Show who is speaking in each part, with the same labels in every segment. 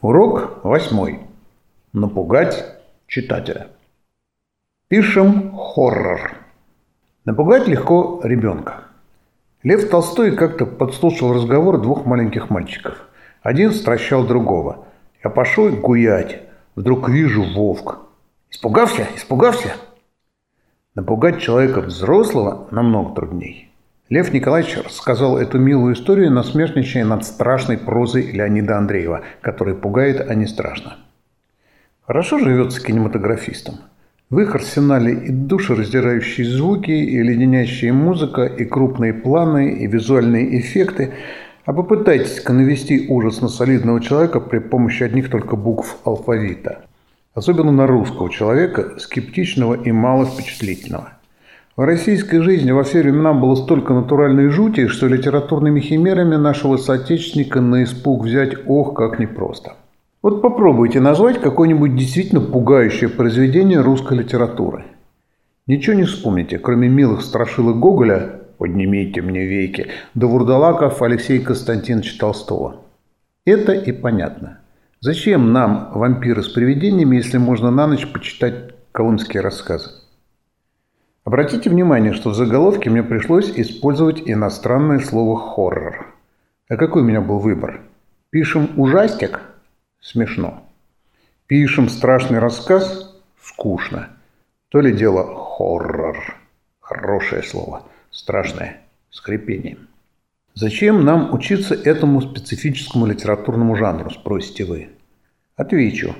Speaker 1: Урок восьмой. Напугать читателя. Пишем хоррор. Напугать легко ребенка. Лев Толстой как-то подслушал разговор двух маленьких мальчиков. Один стращал другого. Я пошел гулять. Вдруг вижу Вовк. Испугался? Испугался? Напугать человека взрослого намного труднее. Лев Николаевич рассказал эту милую историю, насмешничая над страшной прозой Леонида Андреева, который пугает, а не страшно. Хорошо живется кинематографистам. В их арсенале и душераздирающие звуки, и леденящая музыка, и крупные планы, и визуальные эффекты. А попытайтесь-ка навести ужас на солидного человека при помощи одних только букв алфавита. Особенно на русского человека, скептичного и мало впечатлительного. В российской жизни во все времена было столько натуральной жути, что литературными химерами нашего соотечественника на испуг взять ох, как непросто. Вот попробуйте назвать какое-нибудь действительно пугающее произведение русской литературы. Ничего не вспомните, кроме милых страшилок Гоголя «Поднимите мне веки», до вурдалаков Алексея Константиновича Толстого. Это и понятно. Зачем нам вампиры с привидениями, если можно на ночь почитать колымские рассказы? Обратите внимание, что в заголовке мне пришлось использовать иностранное слово «хоррор». А какой у меня был выбор? Пишем ужастик? Смешно. Пишем страшный рассказ? Скучно. То ли дело хоррор. Хорошее слово. Страшное. Скрипением. Зачем нам учиться этому специфическому литературному жанру, спросите вы? Отвечу.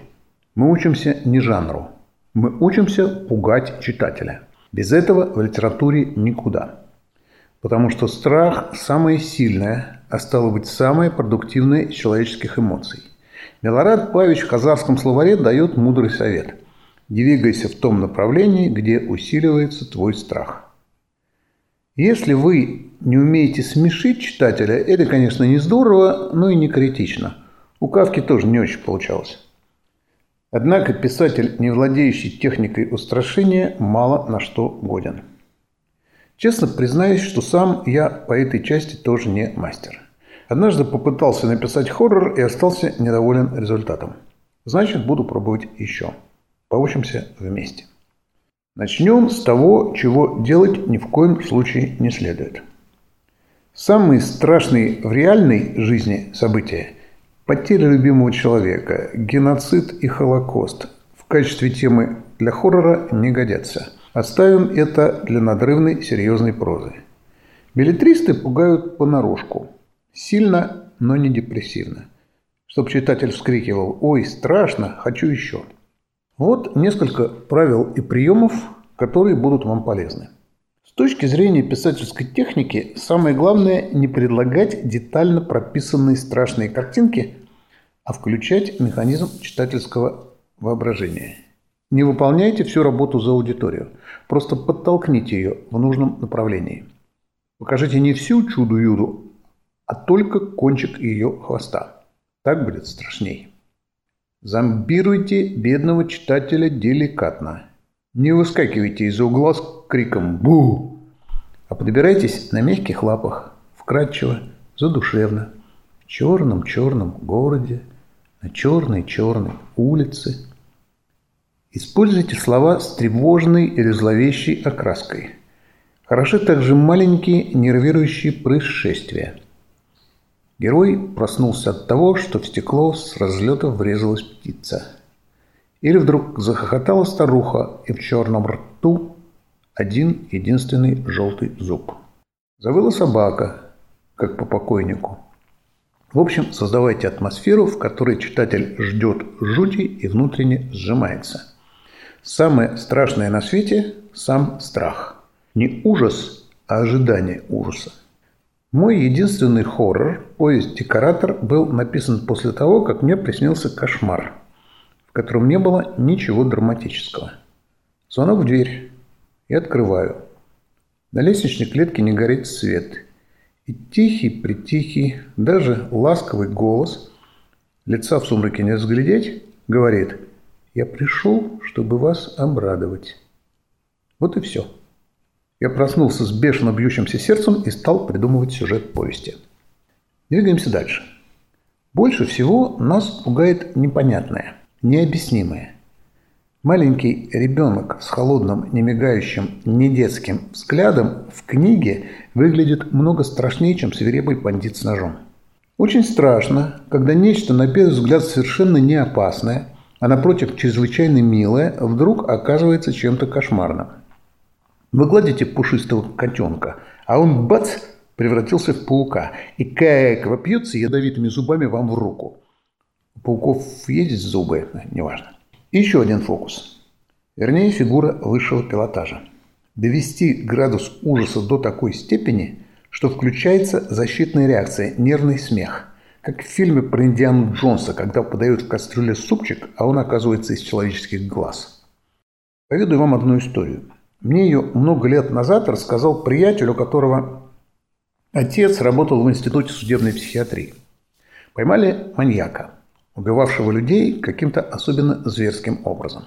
Speaker 1: Мы учимся не жанру. Мы учимся пугать читателя – без этого в литературе никуда. Потому что страх – самое сильное, а стало быть, самое продуктивное из человеческих эмоций. Милорад Павич в казахском словаре дает мудрый совет. Двигайся в том направлении, где усиливается твой страх. Если вы не умеете смешить читателя, это, конечно, не здорово, но и не критично. У Кавки тоже не очень получалось. Однако писатель, не владеющий техникой устрашения, мало на что годен. Честно признаюсь, что сам я по этой части тоже не мастер. Однажды попытался написать хоррор и остался недоволен результатом. Значит, буду пробовать еще. Поучимся вместе. Начнем с того, чего делать ни в коем случае не следует. Самые страшные в реальной жизни события Потеря любимого человека, геноцид и Холокост в качестве темы для хоррора не годятся. Оставим это для надрывной серьезной прозы. Билетристы пугают понарошку. Сильно, но не депрессивно. Чтоб читатель вскрикивал «Ой, страшно, хочу еще». Вот несколько правил и приемов, которые будут вам полезны. Точки зрения писательской техники, самое главное не предлагать детально прописанные страшные картинки, а включать механизм читательского воображения. Не выполняйте всю работу за аудиторию, просто подтолкните ее в нужном направлении. Покажите не всю чуду-юду, а только кончик ее хвоста. Так будет страшней. Зомбируйте бедного читателя деликатно. Не выскакивайте из-за угла с криком «Бу!», а подбирайтесь на мягких лапах, вкрадчиво, задушевно, в черном-черном городе, на черной-черной улице. Используйте слова с тревожной или зловещей окраской. Хороши также маленькие нервирующие происшествия. Герой проснулся от того, что в стекло с разлета врезалась птица. Или вдруг захохотала старуха, и в черном рту один единственный желтый зуб. Завыла собака, как по покойнику – в общем, создавайте атмосферу, в которой читатель ждет жути и внутренне сжимается. Самое страшное на свете – сам страх. Не ужас, а ожидание ужаса. Мой единственный хоррор, поезд «Декоратор», был написан после того, как мне приснился кошмар, котором не было ничего драматического. Звонок в дверь. Я открываю. На лестничной клетке не горит свет – и тихий-притихий, даже ласковый голос, лица в сумраке не разглядеть, говорит «Я пришел, чтобы вас обрадовать». Вот и все. Я проснулся с бешено бьющимся сердцем и стал придумывать сюжет повести. Двигаемся дальше. Больше всего нас пугает непонятное, необъяснимое. Маленький ребенок с холодным, немигающим, недетским взглядом в книге выглядит много страшнее, чем свирепый бандит с ножом. Очень страшно, когда нечто, на первый взгляд, совершенно не опасное, а напротив чрезвычайно милое, вдруг оказывается чем-то кошмарным. Вы гладите пушистого котенка, а он бац превратился в паука и как вопьется ядовитыми зубами вам в руку. Пауков есть зубы, неважно. И еще один фокус. Вернее, фигура высшего пилотажа. Довести градус ужаса до такой степени, что включается защитная реакция, нервный смех. Как в фильме про Индиану Джонса, когда подают в кастрюле супчик, а он оказывается из человеческих глаз. Поведаю вам одну историю. Мне ее много лет назад рассказал приятель, у которого отец работал в Институте судебной психиатрии. Поймали маньяка, убивавшего людей каким-то особенно зверским образом.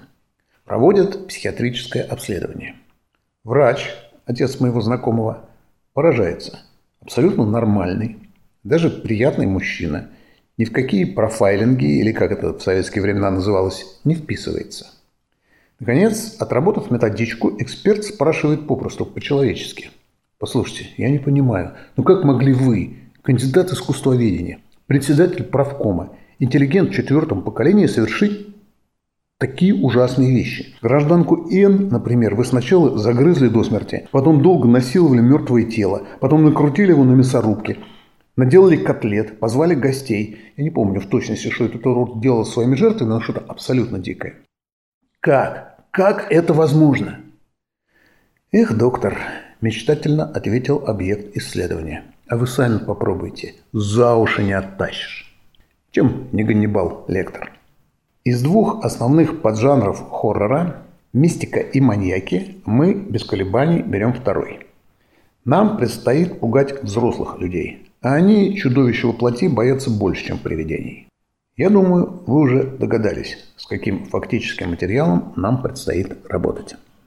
Speaker 1: Проводят психиатрическое обследование. Врач, отец моего знакомого, поражается. Абсолютно нормальный, даже приятный мужчина. Ни в какие профайлинги, или как это в советские времена называлось, не вписывается – Наконец, отработав методичку, эксперт спрашивает попросту, по-человечески. Послушайте, я не понимаю, ну как могли вы, кандидат искусствоведения, председатель правкома, интеллигент в четвертом поколении совершить такие ужасные вещи. Гражданку Н, например, вы сначала загрызли до смерти, потом долго насиловали мертвое тело, потом накрутили его на мясорубке, наделали котлет, позвали гостей. Я не помню в точности, что этот урод делал своими жертвами, но что-то абсолютно дикое. Как? Как это возможно? Эх, доктор, мечтательно ответил объект исследования. А вы сами попробуйте. За уши не оттащишь. Чем не Ганнибал, лектор? Из двух основных поджанров хоррора мистика и маньяки мы без колебаний берем второй. Нам предстоит пугать взрослых людей, а они чудовища воплоти боятся больше, чем привидений. Я думаю, вы уже догадались, с каким фактическим материалом нам предстоит работать.